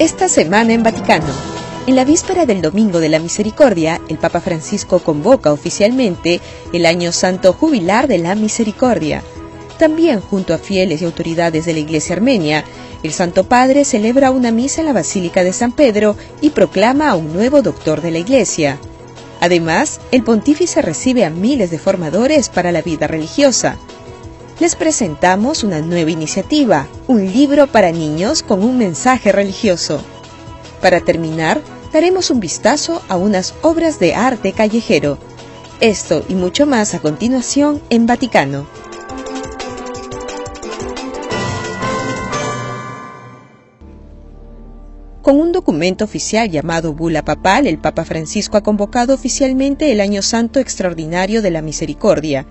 Esta semana en Vaticano. En la víspera del Domingo de la Misericordia, el Papa Francisco convoca oficialmente el Año Santo Jubilar de la Misericordia. También, junto a fieles y autoridades de la Iglesia Armenia, el Santo Padre celebra una misa en la Basílica de San Pedro y proclama a un nuevo doctor de la Iglesia. Además, el pontífice recibe a miles de formadores para la vida religiosa. Les presentamos una nueva iniciativa, un libro para niños con un mensaje religioso. Para terminar, daremos un vistazo a unas obras de arte callejero. Esto y mucho más a continuación en Vaticano. Con un documento oficial llamado Bula Papal, el Papa Francisco ha convocado oficialmente el Año Santo Extraordinario de la Misericordia.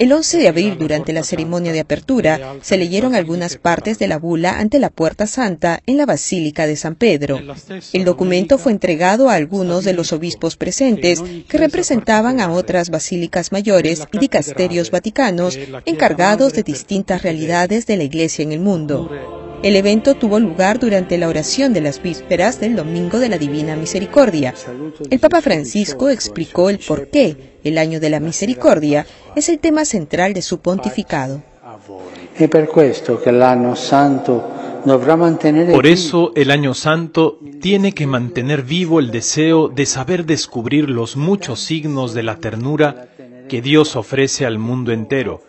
El 11 de abril, durante la ceremonia de apertura, se leyeron algunas partes de la bula ante la Puerta Santa en la Basílica de San Pedro. El documento fue entregado a algunos de los obispos presentes que representaban a otras basílicas mayores y dicasterios vaticanos encargados de distintas realidades de la Iglesia en el mundo. El evento tuvo lugar durante la oración de las vísperas del Domingo de la Divina Misericordia. El Papa Francisco explicó el por qué el Año de la Misericordia es el tema central de su pontificado. Por eso el Año Santo tiene que mantener vivo el deseo de saber descubrir los muchos signos de la ternura que Dios ofrece al mundo entero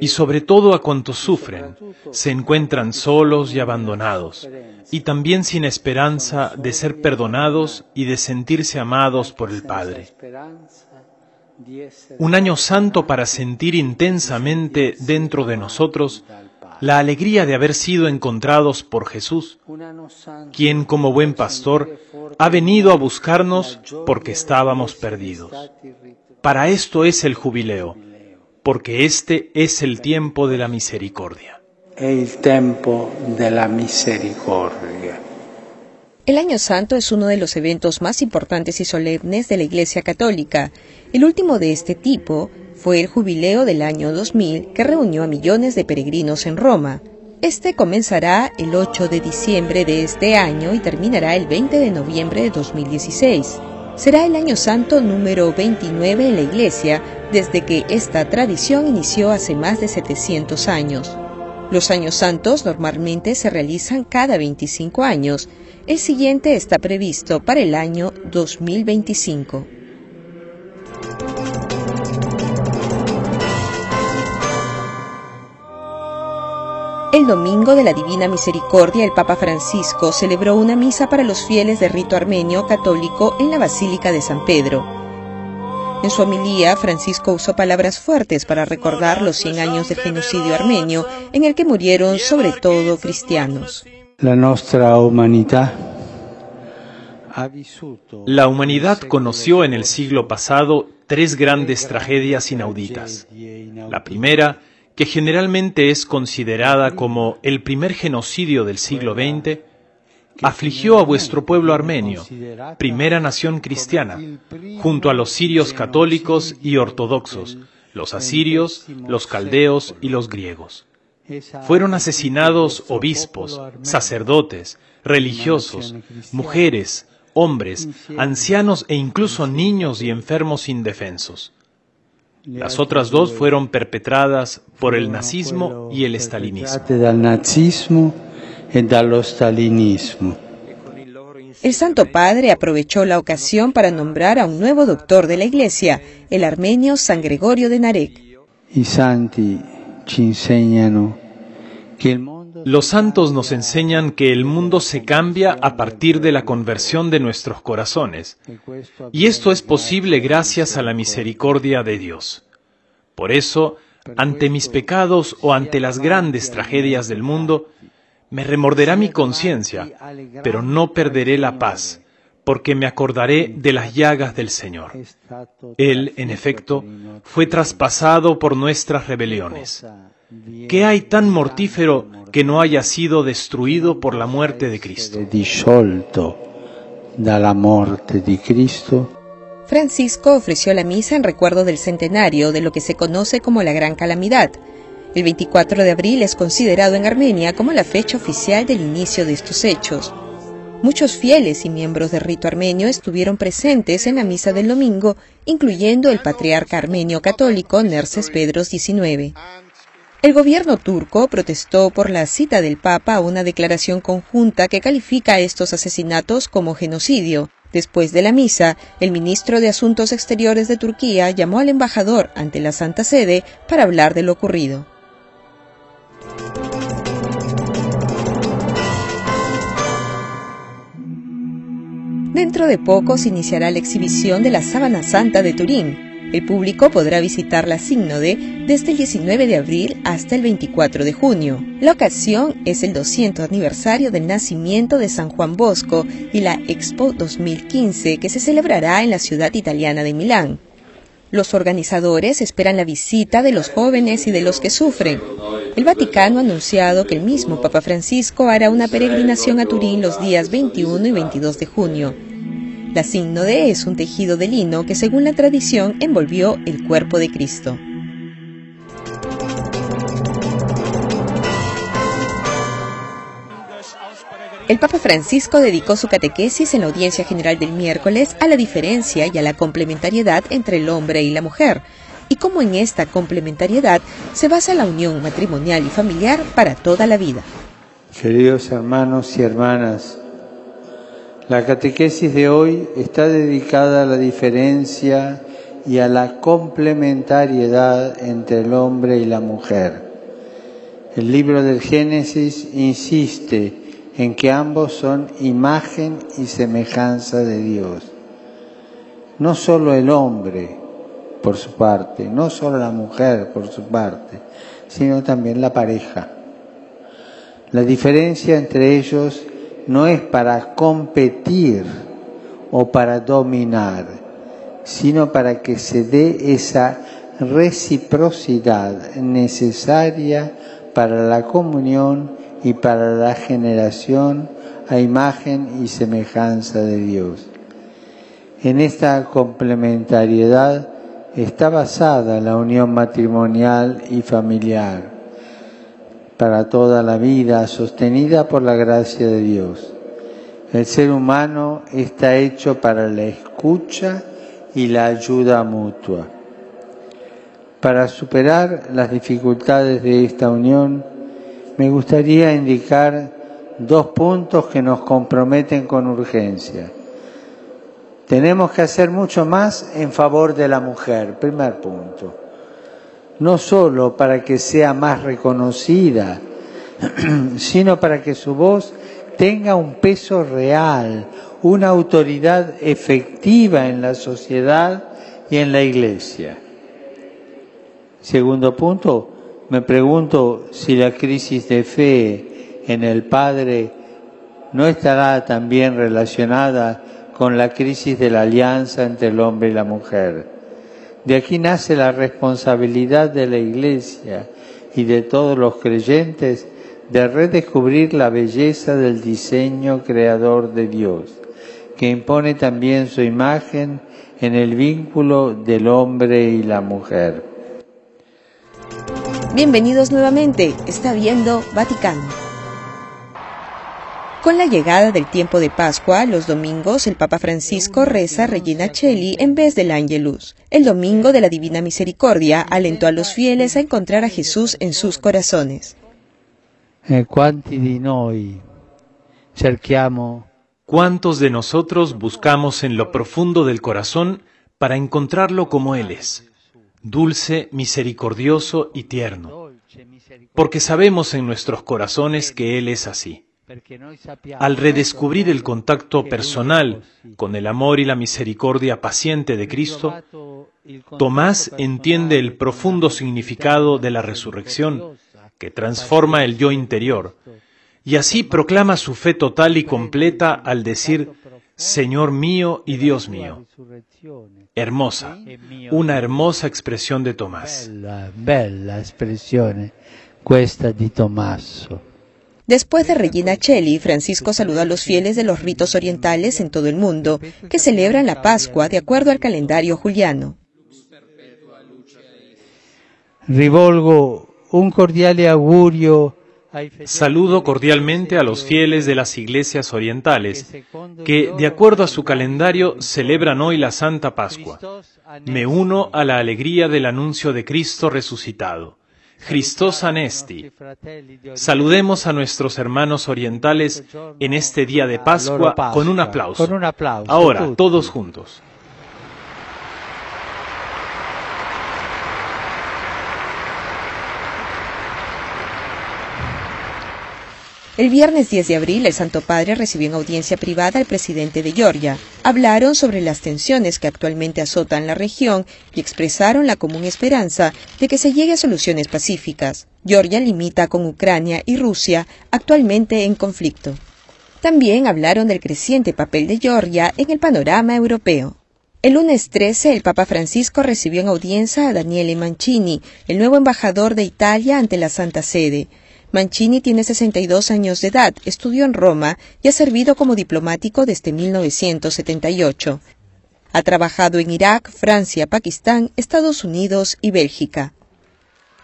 y sobre todo a cuantos sufren, se encuentran solos y abandonados, y también sin esperanza de ser perdonados y de sentirse amados por el Padre. Un año santo para sentir intensamente dentro de nosotros la alegría de haber sido encontrados por Jesús, quien como buen pastor ha venido a buscarnos porque estábamos perdidos. Para esto es el jubileo porque este es el tiempo de la misericordia. El tiempo de la misericordia. El Año Santo es uno de los eventos más importantes y solemnes de la Iglesia Católica. El último de este tipo fue el jubileo del año 2000 que reunió a millones de peregrinos en Roma. Este comenzará el 8 de diciembre de este año y terminará el 20 de noviembre de 2016 será el año santo número 29 en la Iglesia desde que esta tradición inició hace más de 700 años. Los años santos normalmente se realizan cada 25 años. El siguiente está previsto para el año 2025. El domingo de la Divina Misericordia, el Papa Francisco celebró una misa para los fieles de rito armenio católico en la Basílica de San Pedro. En su homilía, Francisco usó palabras fuertes para recordar los 100 años del genocidio armenio, en el que murieron sobre todo cristianos. La nuestra humanidad la humanidad conoció en el siglo pasado tres grandes tragedias inauditas. La primera, que generalmente es considerada como el primer genocidio del siglo XX, afligió a vuestro pueblo armenio, primera nación cristiana, junto a los sirios católicos y ortodoxos, los asirios, los caldeos y los griegos. Fueron asesinados obispos, sacerdotes, religiosos, mujeres, hombres, ancianos e incluso niños y enfermos indefensos. Las otras dos fueron perpetradas por el nazismo y el estalinismo. El Santo Padre aprovechó la ocasión para nombrar a un nuevo doctor de la Iglesia, el armenio San Gregorio de Narek. Los santos nos enseñan que el mundo se cambia a partir de la conversión de nuestros corazones, y esto es posible gracias a la misericordia de Dios. Por eso, ante mis pecados o ante las grandes tragedias del mundo, me remorderá mi conciencia, pero no perderé la paz, porque me acordaré de las llagas del Señor. Él, en efecto, fue traspasado por nuestras rebeliones. ¿Qué hay tan mortífero que no haya sido destruido por la muerte de Cristo? Francisco ofreció la misa en recuerdo del centenario de lo que se conoce como la Gran Calamidad. El 24 de abril es considerado en Armenia como la fecha oficial del inicio de estos hechos. Muchos fieles y miembros del rito armenio estuvieron presentes en la misa del domingo, incluyendo el patriarca armenio católico Nerses Pedros XIX. El gobierno turco protestó por la cita del Papa a una declaración conjunta que califica estos asesinatos como genocidio. Después de la misa, el ministro de Asuntos Exteriores de Turquía llamó al embajador ante la Santa Sede para hablar de lo ocurrido. Dentro de poco se iniciará la exhibición de la Sábana Santa de Turín. El público podrá visitar la Sígnode desde el 19 de abril hasta el 24 de junio. La ocasión es el 200 aniversario del nacimiento de San Juan Bosco y la Expo 2015 que se celebrará en la ciudad italiana de Milán. Los organizadores esperan la visita de los jóvenes y de los que sufren. El Vaticano ha anunciado que el mismo Papa Francisco hará una peregrinación a Turín los días 21 y 22 de junio. La sígnode es un tejido de lino que según la tradición envolvió el cuerpo de Cristo. El Papa Francisco dedicó su catequesis en la audiencia general del miércoles a la diferencia y a la complementariedad entre el hombre y la mujer, y cómo en esta complementariedad se basa la unión matrimonial y familiar para toda la vida. Queridos hermanos y hermanas, la catequesis de hoy está dedicada a la diferencia y a la complementariedad entre el hombre y la mujer. El libro del Génesis insiste en que ambos son imagen y semejanza de Dios. No solo el hombre, por su parte, no solo la mujer, por su parte, sino también la pareja. La diferencia entre ellos no es para competir o para dominar, sino para que se dé esa reciprocidad necesaria para la comunión y para la generación a imagen y semejanza de Dios. En esta complementariedad está basada la unión matrimonial y familiar para toda la vida, sostenida por la gracia de Dios. El ser humano está hecho para la escucha y la ayuda mutua. Para superar las dificultades de esta unión, me gustaría indicar dos puntos que nos comprometen con urgencia. Tenemos que hacer mucho más en favor de la mujer, primer punto no solo para que sea más reconocida, sino para que su voz tenga un peso real, una autoridad efectiva en la sociedad y en la iglesia. Segundo punto, me pregunto si la crisis de fe en el Padre no estará también relacionada con la crisis de la alianza entre el hombre y la mujer. De aquí nace la responsabilidad de la Iglesia y de todos los creyentes de redescubrir la belleza del diseño creador de Dios, que impone también su imagen en el vínculo del hombre y la mujer. Bienvenidos nuevamente, está viendo Vaticano. Con la llegada del tiempo de Pascua, los domingos el Papa Francisco reza Regina Cheli en vez del Angelus. El domingo de la Divina Misericordia alentó a los fieles a encontrar a Jesús en sus corazones. Eh, ¿Cuántos de nosotros buscamos en lo profundo del corazón para encontrarlo como Él es? Dulce, misericordioso y tierno. Porque sabemos en nuestros corazones que Él es así. Al redescubrir el contacto personal con el amor y la misericordia paciente de Cristo, Tomás entiende el profundo significado de la resurrección que transforma el yo interior y así proclama su fe total y completa al decir, Señor mío y Dios mío. Hermosa, una hermosa expresión de Tomás. Bella, expresión esta de Tomás. Después de Regina Cheli, Francisco saludó a los fieles de los ritos orientales en todo el mundo, que celebran la Pascua de acuerdo al calendario juliano. Rivolgo Un cordiale augurio Saludo cordialmente a los fieles de las iglesias orientales, que, de acuerdo a su calendario, celebran hoy la Santa Pascua. Me uno a la alegría del anuncio de Cristo resucitado. Christos Anesti. Saludemos a nuestros hermanos orientales en este día de Pascua con un aplauso. Ahora, todos juntos. El viernes 10 de abril, el Santo Padre recibió en audiencia privada al presidente de Georgia. Hablaron sobre las tensiones que actualmente azotan la región y expresaron la común esperanza de que se llegue a soluciones pacíficas. Georgia limita con Ucrania y Rusia, actualmente en conflicto. También hablaron del creciente papel de Georgia en el panorama europeo. El lunes 13, el Papa Francisco recibió en audiencia a Daniele Mancini, el nuevo embajador de Italia ante la Santa Sede. Mancini tiene 62 años de edad, estudió en Roma y ha servido como diplomático desde 1978. Ha trabajado en Irak, Francia, Pakistán, Estados Unidos y Bélgica.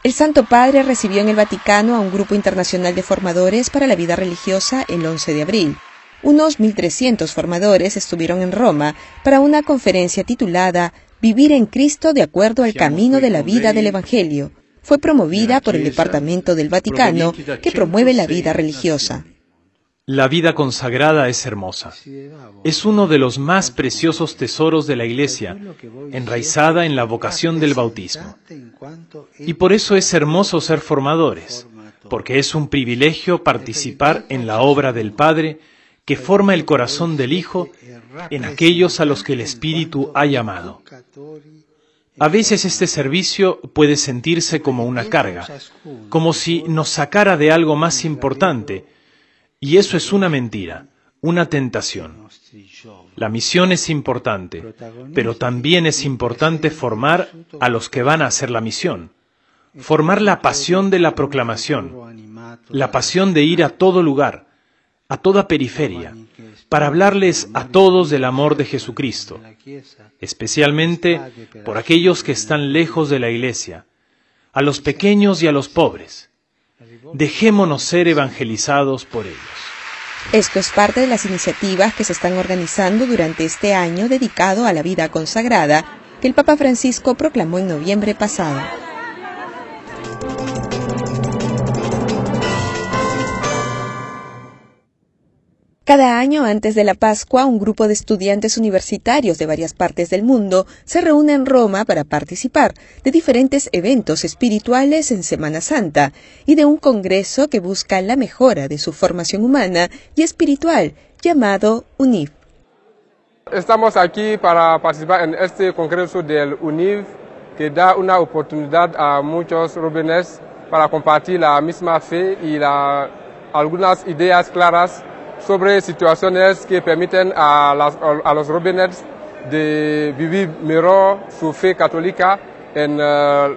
El Santo Padre recibió en el Vaticano a un grupo internacional de formadores para la vida religiosa el 11 de abril. Unos 1.300 formadores estuvieron en Roma para una conferencia titulada Vivir en Cristo de acuerdo al camino de la vida del Evangelio, fue promovida por el Departamento del Vaticano que promueve la vida religiosa. La vida consagrada es hermosa. Es uno de los más preciosos tesoros de la Iglesia, enraizada en la vocación del bautismo. Y por eso es hermoso ser formadores, porque es un privilegio participar en la obra del Padre que forma el corazón del Hijo en aquellos a los que el Espíritu ha llamado. A veces este servicio puede sentirse como una carga, como si nos sacara de algo más importante, y eso es una mentira, una tentación. La misión es importante, pero también es importante formar a los que van a hacer la misión, formar la pasión de la proclamación, la pasión de ir a todo lugar, a toda periferia, para hablarles a todos del amor de Jesucristo, especialmente por aquellos que están lejos de la Iglesia, a los pequeños y a los pobres. Dejémonos ser evangelizados por ellos. Esto es parte de las iniciativas que se están organizando durante este año dedicado a la vida consagrada que el Papa Francisco proclamó en noviembre pasado. Cada año antes de la Pascua, un grupo de estudiantes universitarios de varias partes del mundo se reúne en Roma para participar de diferentes eventos espirituales en Semana Santa y de un congreso que busca la mejora de su formación humana y espiritual llamado UNIV. Estamos aquí para participar en este congreso del UNIV que da una oportunidad a muchos jóvenes para compartir la misma fe y algunas ideas claras sobre situaciones que permiten a, los jóvenes de vivir mejor su fe católica en eh,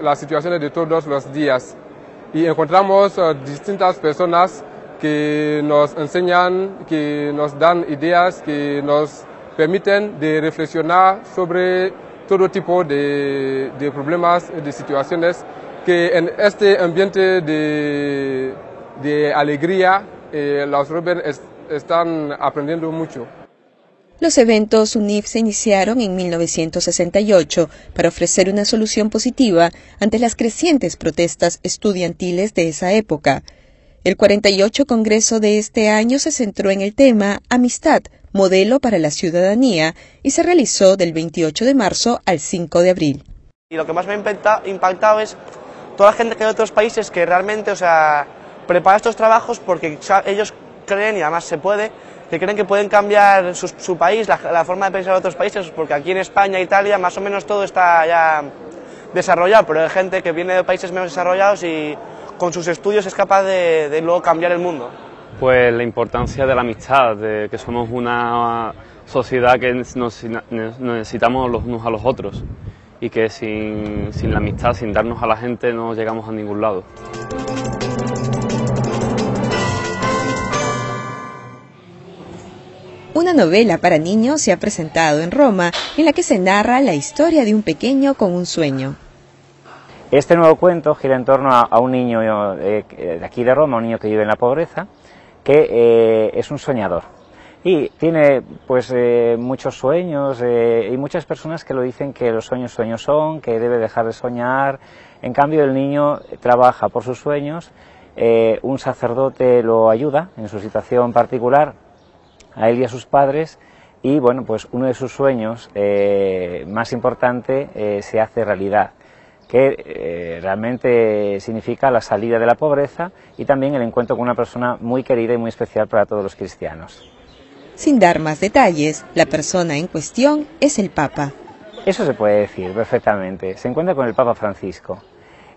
las situaciones de todos los días. Y encontramos eh, distintas personas que nos enseñan, que nos dan ideas, que nos permiten de reflexionar sobre todo tipo de, de problemas, de situaciones, que en este ambiente de, de alegría eh, los jóvenes están aprendiendo mucho. Los eventos UNIF se iniciaron en 1968 para ofrecer una solución positiva ante las crecientes protestas estudiantiles de esa época. El 48 Congreso de este año se centró en el tema Amistad, modelo para la ciudadanía, y se realizó del 28 de marzo al 5 de abril. Y lo que más me ha impactado es toda la gente que hay de otros países que realmente, o sea, prepara estos trabajos porque ellos creen, y además se puede, que creen que pueden cambiar su, país, la, forma de pensar de otros países, porque aquí en España, Italia, más o menos todo está ya desarrollado, pero hay gente que viene de países menos desarrollados y con sus estudios es capaz de, luego cambiar el mundo. Pues la importancia de la amistad, de que somos una sociedad que nos, necesitamos los unos a los otros y que sin, sin la amistad, sin darnos a la gente, no llegamos a ningún lado. Una novela para niños se ha presentado en Roma en la que se narra la historia de un pequeño con un sueño. Este nuevo cuento gira en torno a, un niño eh, de aquí de Roma, un niño que vive en la pobreza, que eh, es un soñador. Y tiene pues eh, muchos sueños y muchas personas que lo dicen que los sueños sueños son, que debe dejar de soñar. En cambio el niño trabaja por sus sueños, un sacerdote lo ayuda en su situación particular, a él y a sus padres, y bueno, pues uno de sus sueños más importante se hace realidad que eh, realmente significa la salida de la pobreza y también el encuentro con una persona muy querida y muy especial para todos los cristianos. Sin dar más detalles, la persona en cuestión es el Papa. Eso se puede decir perfectamente. Se encuentra con el Papa Francisco.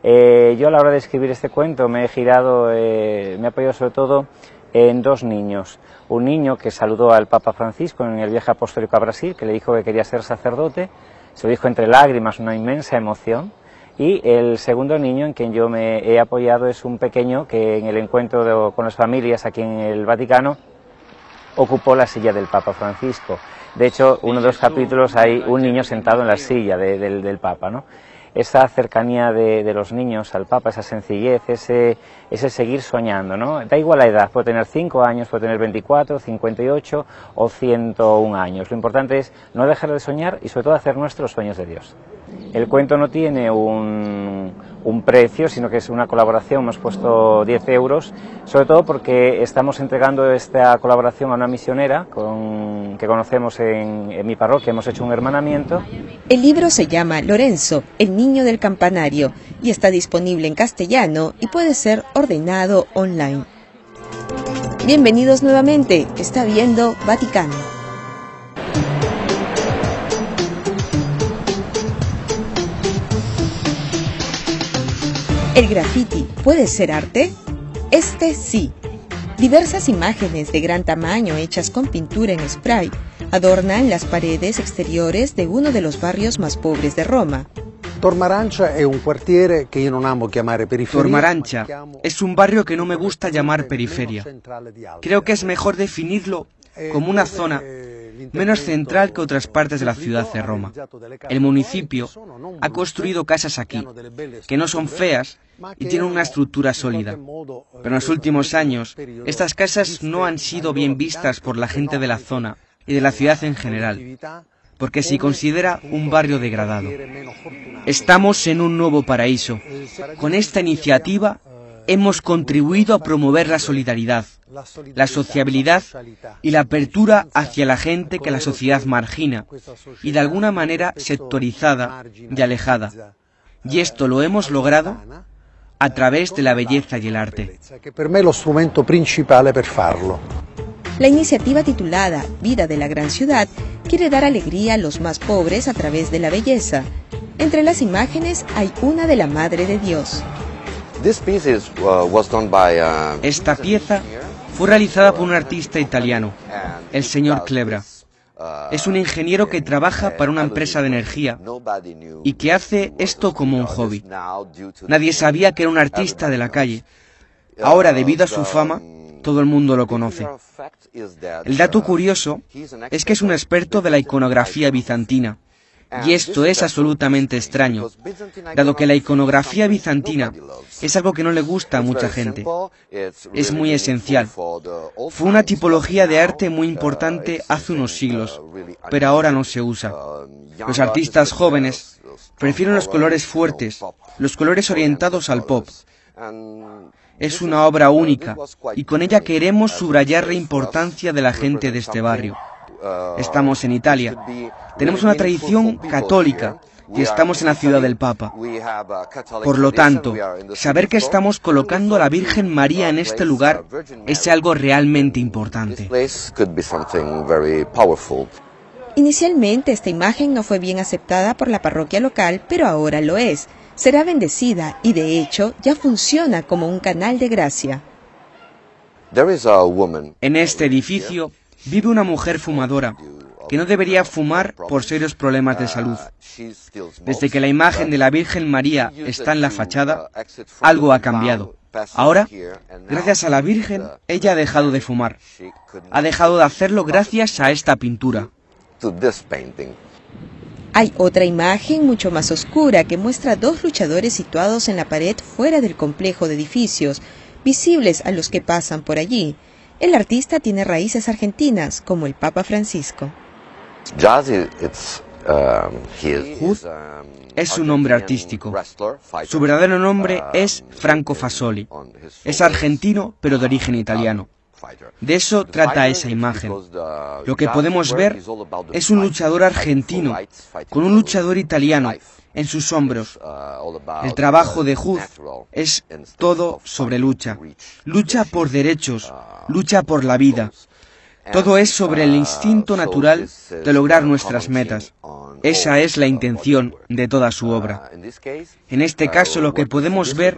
Eh, yo a la hora de escribir este cuento me he girado, eh, me he apoyado sobre todo en dos niños. Un niño que saludó al Papa Francisco en el viaje apostólico a Brasil, que le dijo que quería ser sacerdote, se lo dijo entre lágrimas, una inmensa emoción, y el segundo niño en quien yo me he apoyado es un pequeño que en el encuentro con las familias aquí en el Vaticano ocupó la silla del Papa Francisco. De hecho, uno de los capítulos hay un niño sentado en la silla del, del Papa, ¿no? Esa cercanía de, los niños al Papa, esa sencillez, ese, ese seguir soñando, ¿no? Da igual la edad, puede tener 5 años, puede tener 24, 58 o 101 años. Lo importante es no dejar de soñar y sobre todo hacer nuestros sueños de Dios. El cuento no tiene un, un precio, sino que es una colaboración, hemos puesto 10 euros, sobre todo porque estamos entregando esta colaboración a una misionera con, que conocemos en, en mi parroquia, hemos hecho un hermanamiento. El libro se llama Lorenzo, el niño del campanario, y está disponible en castellano y puede ser ordenado online. Bienvenidos nuevamente, está viendo Vaticano. ¿El graffiti puede ser arte? Este sí. Diversas imágenes de gran tamaño hechas con pintura en spray adornan las paredes exteriores de uno de los barrios más pobres de Roma. Tormarancha es un quartiere que yo no amo llamar periferia. Tormarancha es un barrio que no me gusta llamar periferia. Creo que es mejor definirlo como una zona menos central que otras partes de la ciudad de Roma. El municipio ha construido casas aquí, que no son feas y tienen una estructura sólida. Pero en los últimos años, estas casas no han sido bien vistas por la gente de la zona y de la ciudad en general, porque se considera un barrio degradado. Estamos en un nuevo paraíso. Con esta iniciativa hemos contribuido a promover la solidaridad, la sociabilidad y la apertura hacia la gente que la sociedad margina y de alguna manera sectorizada y alejada. Y esto lo hemos logrado a través de la belleza y el arte. La iniciativa titulada Vida de la Gran Ciudad quiere dar alegría a los más pobres a través de la belleza. Entre las imágenes hay una de la Madre de Dios. Uh, uh, Esta pieza fue realizada por un artista italiano, el señor Klebra. Es un ingeniero que trabaja para una empresa de energía y que hace esto como un hobby. Nadie sabía que era un artista de la calle. Ahora, debido a su fama, todo el mundo lo conoce. El dato curioso es que es un experto de la iconografía bizantina y esto es absolutamente extraño, dado que la iconografía bizantina es algo que no le gusta a mucha gente. Es muy esencial. Fue una tipología de arte muy importante hace unos siglos, pero ahora no se usa. Los artistas jóvenes prefieren los colores fuertes, los colores orientados al pop. Es una obra única y con ella queremos subrayar la importancia de la gente de este barrio. Estamos en Italia. Tenemos una tradición católica y estamos en la ciudad del Papa. Por lo tanto, saber que estamos colocando a la Virgen María en este lugar es algo realmente importante. Inicialmente esta imagen no fue bien aceptada por la parroquia local, pero ahora lo es. Será bendecida y de hecho ya funciona como un canal de gracia. En este edificio vive una mujer fumadora que no debería fumar por serios problemas de salud. Desde que la imagen de la Virgen María está en la fachada, algo ha cambiado. Ahora, gracias a la Virgen, ella ha dejado de fumar. Ha dejado de hacerlo gracias a esta pintura. Hay otra imagen mucho más oscura que muestra dos luchadores situados en la pared fuera del complejo de edificios, visibles a los que pasan por allí. El artista tiene raíces argentinas, como el Papa Francisco. Hood es un nombre artístico. Su verdadero nombre es Franco Fasoli. Es argentino, pero de origen italiano. De eso trata esa imagen. Lo que podemos ver es un luchador argentino con un luchador italiano en sus hombros. El trabajo de Hood es todo sobre lucha. Lucha por derechos, lucha por la vida. Todo es sobre el instinto natural de lograr nuestras metas. Esa es la intención de toda su obra. En este caso lo que podemos ver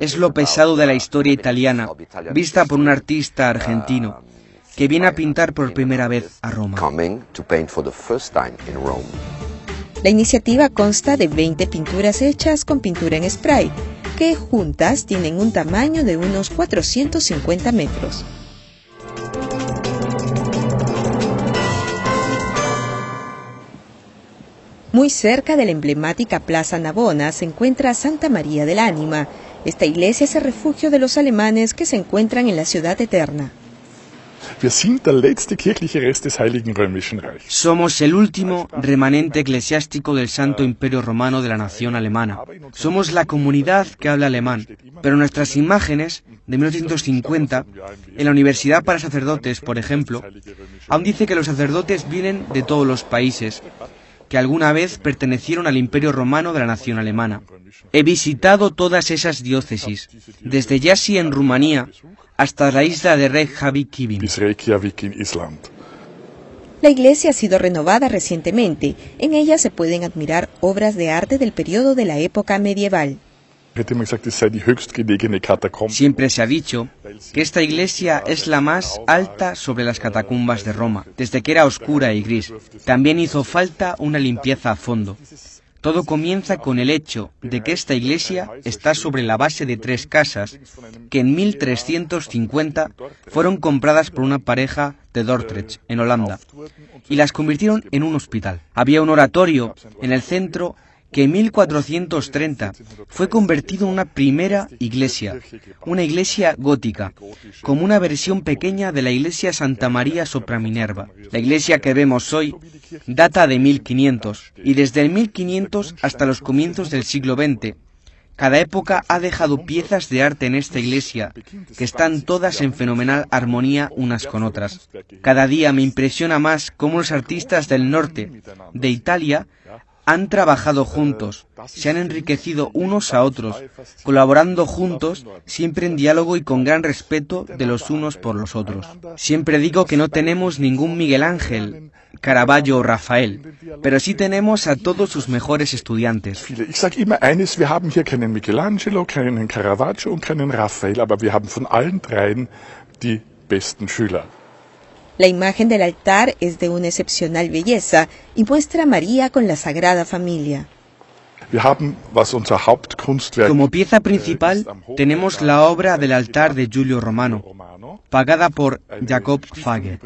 es lo pesado de la historia italiana, vista por un artista argentino que viene a pintar por primera vez a Roma. La iniciativa consta de 20 pinturas hechas con pintura en spray, que juntas tienen un tamaño de unos 450 metros. Muy cerca de la emblemática Plaza Navona se encuentra Santa María del Ánima. Esta iglesia es el refugio de los alemanes que se encuentran en la ciudad eterna. Somos el último remanente eclesiástico del Santo Imperio Romano de la nación alemana. Somos la comunidad que habla alemán, pero nuestras imágenes de 1950, en la Universidad para Sacerdotes, por ejemplo, aún dice que los sacerdotes vienen de todos los países que alguna vez pertenecieron al Imperio Romano de la nación alemana. He visitado todas esas diócesis, desde Yassi en Rumanía hasta la isla de Reykjavik La iglesia ha sido renovada recientemente. En ella se pueden admirar obras de arte del periodo de la época medieval. Siempre se ha dicho que esta iglesia es la más alta sobre las catacumbas de Roma, desde que era oscura y gris. También hizo falta una limpieza a fondo. Todo comienza con el hecho de que esta iglesia está sobre la base de tres casas que en 1350 fueron compradas por una pareja de Dordrecht, en Holanda, y las convirtieron en un hospital. Había un oratorio en el centro que en 1430 fue convertido en una primera iglesia, una iglesia gótica, como una versión pequeña de la iglesia Santa María sopra Minerva. La iglesia que vemos hoy data de 1500 y desde el 1500 hasta los comienzos del siglo XX cada época ha dejado piezas de arte en esta iglesia que están todas en fenomenal armonía unas con otras. Cada día me impresiona más cómo los artistas del norte de Italia han trabajado juntos, se han enriquecido unos a otros, colaborando juntos, siempre en diálogo y con gran respeto de los unos por los otros. Siempre digo que no tenemos ningún Miguel Ángel, Caravaggio o Rafael, pero sí tenemos a todos sus mejores estudiantes. Caravaggio. La imagen del altar es de una excepcional belleza y muestra a María con la Sagrada Familia. Como pieza principal tenemos la obra del altar de Giulio Romano, pagada por Jacob Fager,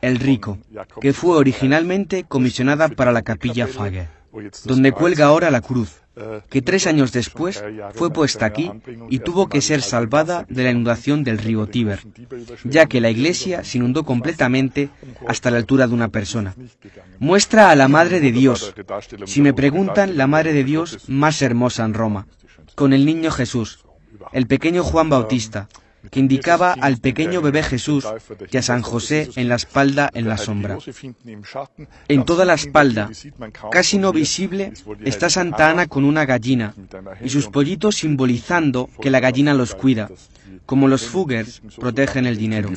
el rico, que fue originalmente comisionada para la capilla Fager, donde cuelga ahora la cruz que tres años después fue puesta aquí y tuvo que ser salvada de la inundación del río Tíber, ya que la iglesia se inundó completamente hasta la altura de una persona. Muestra a la Madre de Dios, si me preguntan, la Madre de Dios más hermosa en Roma, con el niño Jesús, el pequeño Juan Bautista, que indicaba al pequeño bebé Jesús y a San José en la espalda en la sombra. En toda la espalda, casi no visible, está Santa Ana con una gallina y sus pollitos simbolizando que la gallina los cuida, como los Fuggers protegen el dinero.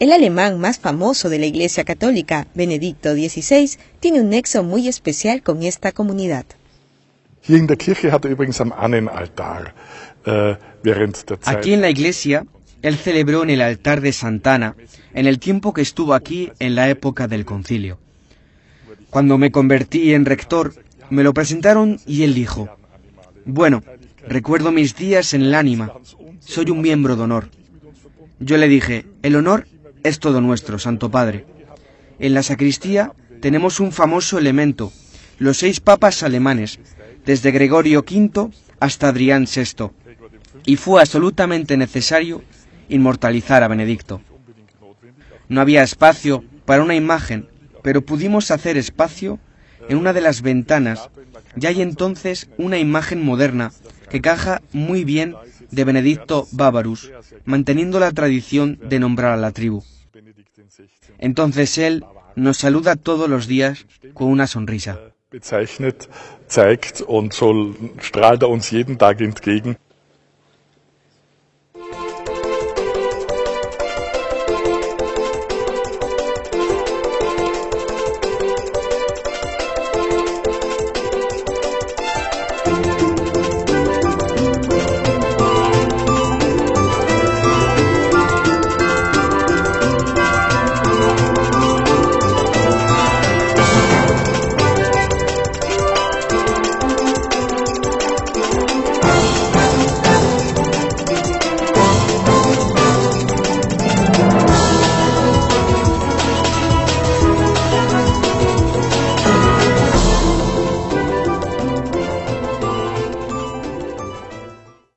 El alemán más famoso de la Iglesia Católica, Benedicto XVI, tiene un nexo muy especial con esta comunidad. Äh, aquí en la iglesia, él celebró en el altar de Santana en el tiempo que estuvo aquí en la época del concilio. Cuando me convertí en rector, me lo presentaron y él dijo, bueno, recuerdo mis días en el ánima, soy un miembro de honor. Yo le dije, el honor es todo nuestro, Santo Padre. En la sacristía tenemos un famoso elemento, los seis papas alemanes, desde Gregorio V hasta Adrián VI, y fue absolutamente necesario inmortalizar a Benedicto. No había espacio para una imagen, pero pudimos hacer espacio en una de las ventanas y hay entonces una imagen moderna que caja muy bien de Benedicto Bávarus, manteniendo la tradición de nombrar a la tribu. Entonces él nos saluda todos los días con una sonrisa.